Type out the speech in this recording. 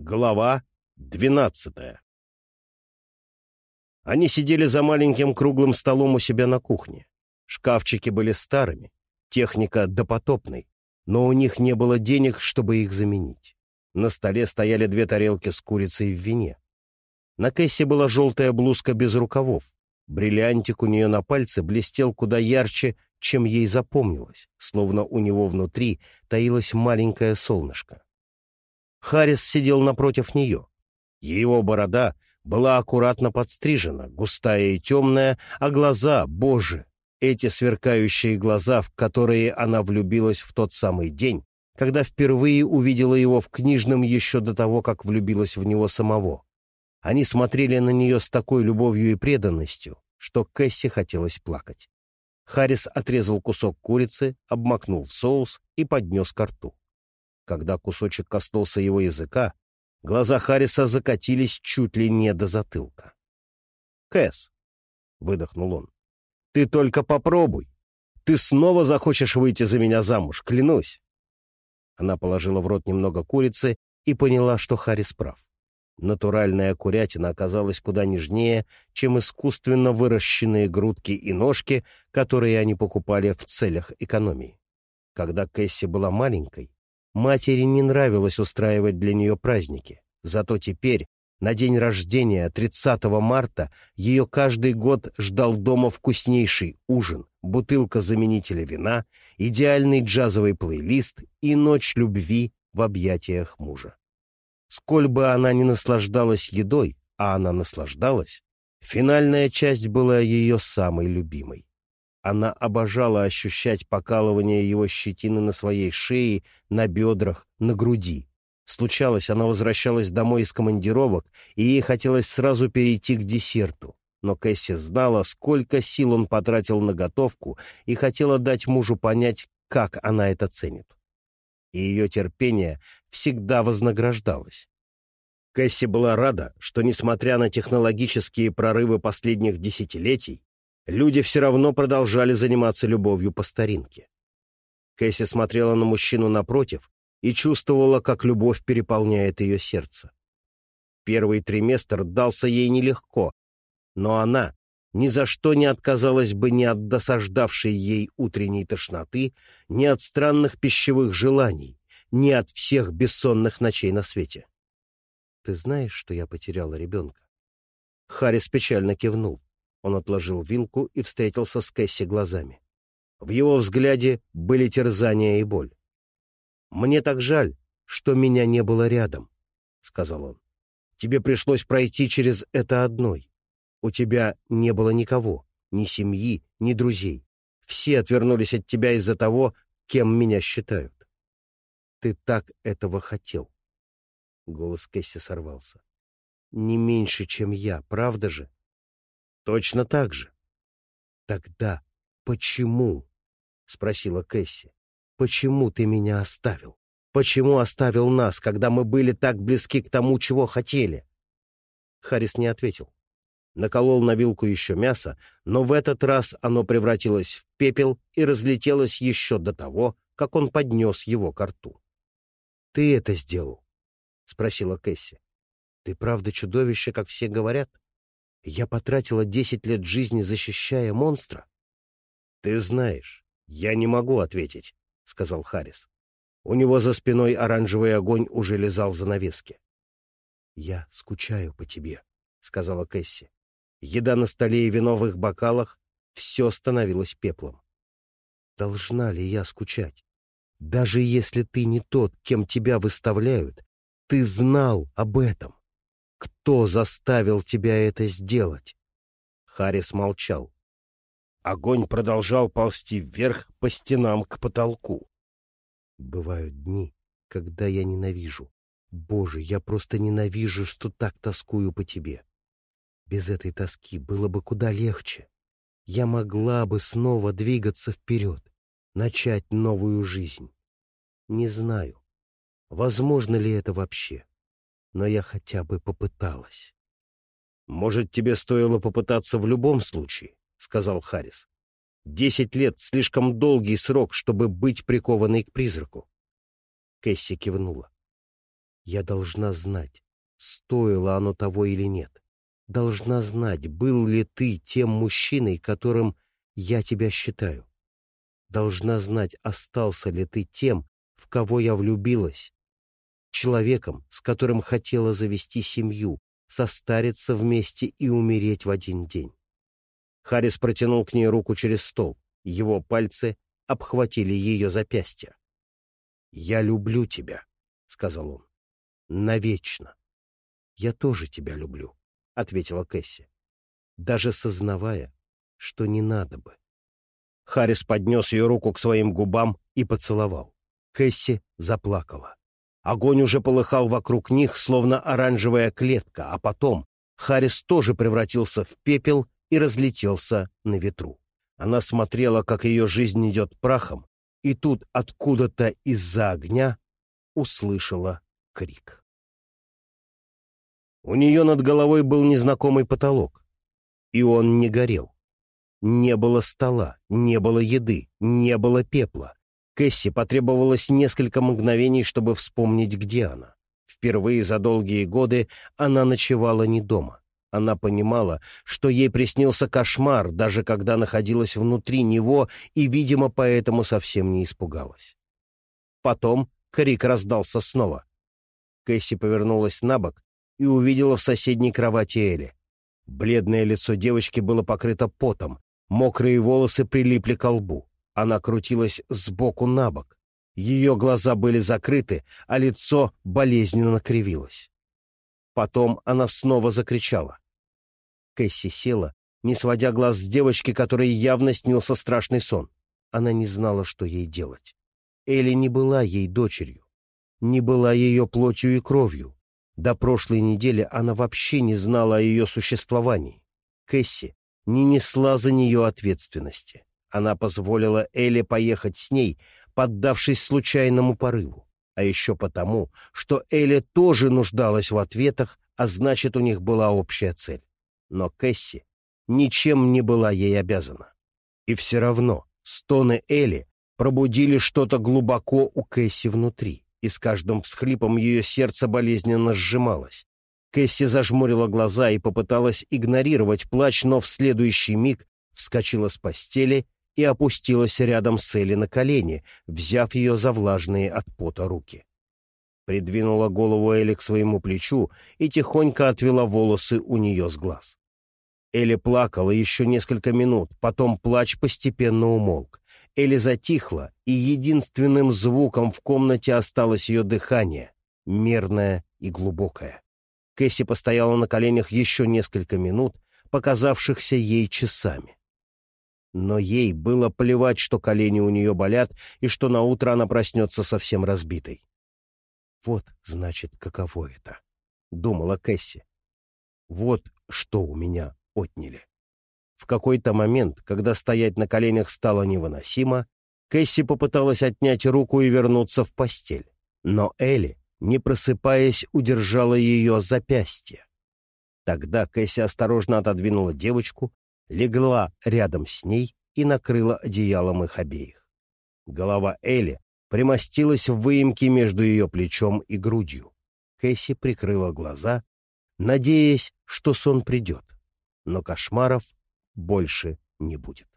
Глава двенадцатая Они сидели за маленьким круглым столом у себя на кухне. Шкафчики были старыми, техника допотопной, но у них не было денег, чтобы их заменить. На столе стояли две тарелки с курицей в вине. На Кэссе была желтая блузка без рукавов. Бриллиантик у нее на пальце блестел куда ярче, чем ей запомнилось, словно у него внутри таилось маленькое солнышко. Харрис сидел напротив нее. Его борода была аккуратно подстрижена, густая и темная, а глаза, боже, эти сверкающие глаза, в которые она влюбилась в тот самый день, когда впервые увидела его в книжном еще до того, как влюбилась в него самого. Они смотрели на нее с такой любовью и преданностью, что Кэсси хотелось плакать. Харрис отрезал кусок курицы, обмакнул в соус и поднес ко рту. Когда кусочек коснулся его языка, глаза Харриса закатились чуть ли не до затылка. «Кэс», — выдохнул он, ты только попробуй. Ты снова захочешь выйти за меня замуж, клянусь. Она положила в рот немного курицы и поняла, что Харрис прав. Натуральная курятина оказалась куда нежнее, чем искусственно выращенные грудки и ножки, которые они покупали в целях экономии. Когда Кэсси была маленькой, матери не нравилось устраивать для нее праздники, зато теперь на день рождения, 30 марта, ее каждый год ждал дома вкуснейший ужин, бутылка заменителя вина, идеальный джазовый плейлист и ночь любви в объятиях мужа. Сколь бы она ни наслаждалась едой, а она наслаждалась, финальная часть была ее самой любимой. Она обожала ощущать покалывание его щетины на своей шее, на бедрах, на груди. Случалось, она возвращалась домой из командировок, и ей хотелось сразу перейти к десерту. Но Кэсси знала, сколько сил он потратил на готовку, и хотела дать мужу понять, как она это ценит. И ее терпение всегда вознаграждалось. Кэсси была рада, что, несмотря на технологические прорывы последних десятилетий, люди все равно продолжали заниматься любовью по старинке. Кэсси смотрела на мужчину напротив и чувствовала, как любовь переполняет ее сердце. Первый триместр дался ей нелегко, но она ни за что не отказалась бы ни от досаждавшей ей утренней тошноты, ни от странных пищевых желаний, ни от всех бессонных ночей на свете. «Ты знаешь, что я потеряла ребенка?» Харрис печально кивнул. Он отложил вилку и встретился с Кэсси глазами. В его взгляде были терзания и боль. «Мне так жаль, что меня не было рядом», — сказал он. «Тебе пришлось пройти через это одной. У тебя не было никого, ни семьи, ни друзей. Все отвернулись от тебя из-за того, кем меня считают. Ты так этого хотел». Голос Кэсси сорвался. «Не меньше, чем я, правда же?» «Точно так же». «Тогда почему?» — спросила Кэсси. Почему ты меня оставил? Почему оставил нас, когда мы были так близки к тому, чего хотели?» Харрис не ответил. Наколол на вилку еще мясо, но в этот раз оно превратилось в пепел и разлетелось еще до того, как он поднес его к рту. «Ты это сделал?» — спросила Кэсси. «Ты правда чудовище, как все говорят? Я потратила десять лет жизни, защищая монстра?» «Ты знаешь, я не могу ответить, — сказал Харрис. У него за спиной оранжевый огонь уже лизал занавески. «Я скучаю по тебе», — сказала Кэсси. Еда на столе и вино бокалах — все становилось пеплом. «Должна ли я скучать? Даже если ты не тот, кем тебя выставляют, ты знал об этом. Кто заставил тебя это сделать?» Харрис молчал. Огонь продолжал ползти вверх по стенам к потолку. Бывают дни, когда я ненавижу. Боже, я просто ненавижу, что так тоскую по тебе. Без этой тоски было бы куда легче. Я могла бы снова двигаться вперед, начать новую жизнь. Не знаю, возможно ли это вообще, но я хотя бы попыталась. Может, тебе стоило попытаться в любом случае? — сказал Харрис. «Десять лет — слишком долгий срок, чтобы быть прикованной к призраку». Кэсси кивнула. Я должна знать, стоило оно того или нет. Должна знать, был ли ты тем мужчиной, которым я тебя считаю. Должна знать, остался ли ты тем, в кого я влюбилась. Человеком, с которым хотела завести семью, состариться вместе и умереть в один день. Харрис протянул к ней руку через стол. Его пальцы обхватили ее запястье. «Я люблю тебя», — сказал он. «Навечно». «Я тоже тебя люблю», — ответила Кэсси, даже сознавая, что не надо бы. Харрис поднес ее руку к своим губам и поцеловал. Кэсси заплакала. Огонь уже полыхал вокруг них, словно оранжевая клетка, а потом Харрис тоже превратился в пепел и разлетелся на ветру. Она смотрела, как ее жизнь идет прахом, и тут откуда-то из-за огня услышала крик. У нее над головой был незнакомый потолок, и он не горел. Не было стола, не было еды, не было пепла. Кэсси потребовалось несколько мгновений, чтобы вспомнить, где она. Впервые за долгие годы она ночевала не дома. Она понимала, что ей приснился кошмар, даже когда находилась внутри него, и, видимо, поэтому совсем не испугалась. Потом крик раздался снова. Кэсси повернулась на бок и увидела в соседней кровати Элли. Бледное лицо девочки было покрыто потом, мокрые волосы прилипли к лбу. Она крутилась сбоку на бок. Ее глаза были закрыты, а лицо болезненно кривилось. Потом она снова закричала. Кэсси села, не сводя глаз с девочки, которой явно снился страшный сон. Она не знала, что ей делать. Элли не была ей дочерью, не была ее плотью и кровью. До прошлой недели она вообще не знала о ее существовании. Кэсси не несла за нее ответственности. Она позволила Элли поехать с ней, поддавшись случайному порыву а еще потому, что Элли тоже нуждалась в ответах, а значит, у них была общая цель. Но Кэсси ничем не была ей обязана. И все равно стоны Элли пробудили что-то глубоко у Кэсси внутри, и с каждым всхлипом ее сердце болезненно сжималось. Кэсси зажмурила глаза и попыталась игнорировать плач, но в следующий миг вскочила с постели и опустилась рядом с Элли на колени, взяв ее за влажные от пота руки. Придвинула голову Элли к своему плечу и тихонько отвела волосы у нее с глаз. Элли плакала еще несколько минут, потом плач постепенно умолк. Элли затихла, и единственным звуком в комнате осталось ее дыхание, мерное и глубокое. Кэсси постояла на коленях еще несколько минут, показавшихся ей часами. Но ей было плевать, что колени у нее болят и что на утро она проснется совсем разбитой. «Вот, значит, каково это», — думала Кэсси. «Вот что у меня отняли». В какой-то момент, когда стоять на коленях стало невыносимо, Кэсси попыталась отнять руку и вернуться в постель. Но Элли, не просыпаясь, удержала ее запястье. Тогда Кэсси осторожно отодвинула девочку легла рядом с ней и накрыла одеялом их обеих. Голова Элли примостилась в выемке между ее плечом и грудью. Кэсси прикрыла глаза, надеясь, что сон придет, но кошмаров больше не будет.